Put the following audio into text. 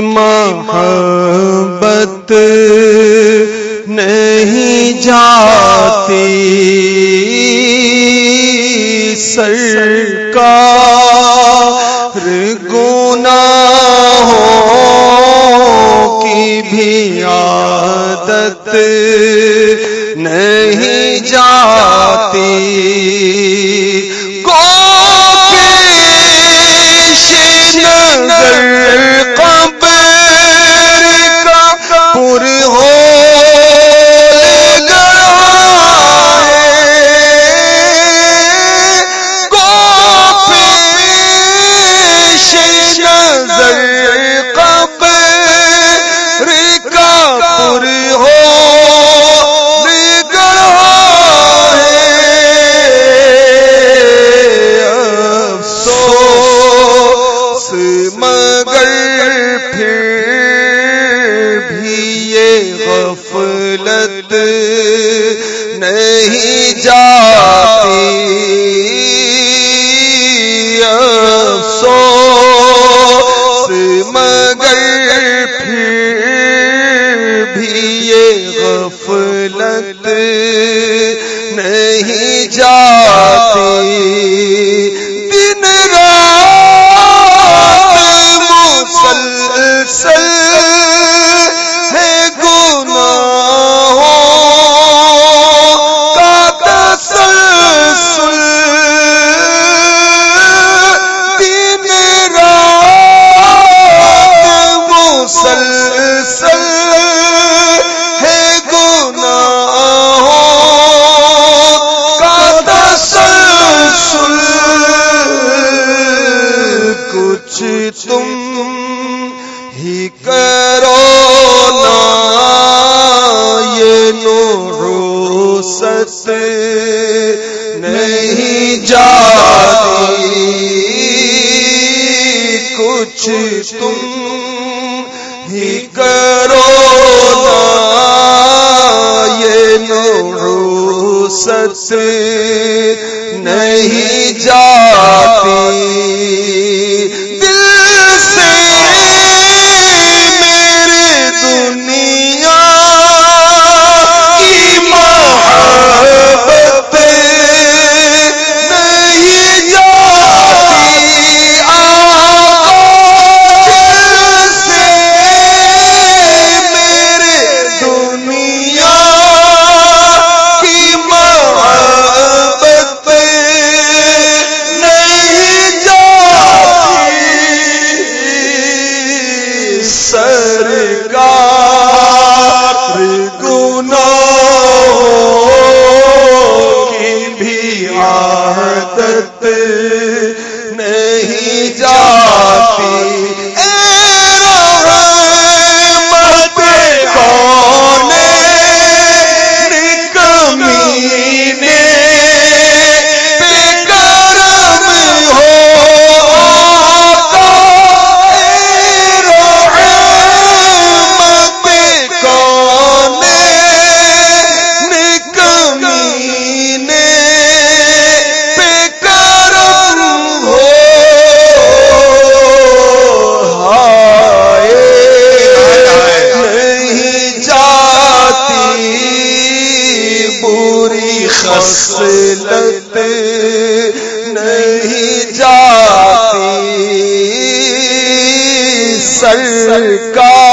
محبت نہیں جاتی۔ سرکار گنا ہو کی بھی عادت نہیں جاتی۔ نہیں جاتی۔ افسوس مگر پھر بھی یہ غفلت نہیں جاتی۔ دن رات مسلسل مسلسل ہے گناہوں کا تسلسل۔ کچھ تم ہی کرو نا، یہ نور نوست نہیں جاتی۔ کچھ تم کرو نا یہ نو ست سرکار گناہوں کی بھی عادت پوری خصلت نہیں جاتی۔ سرکار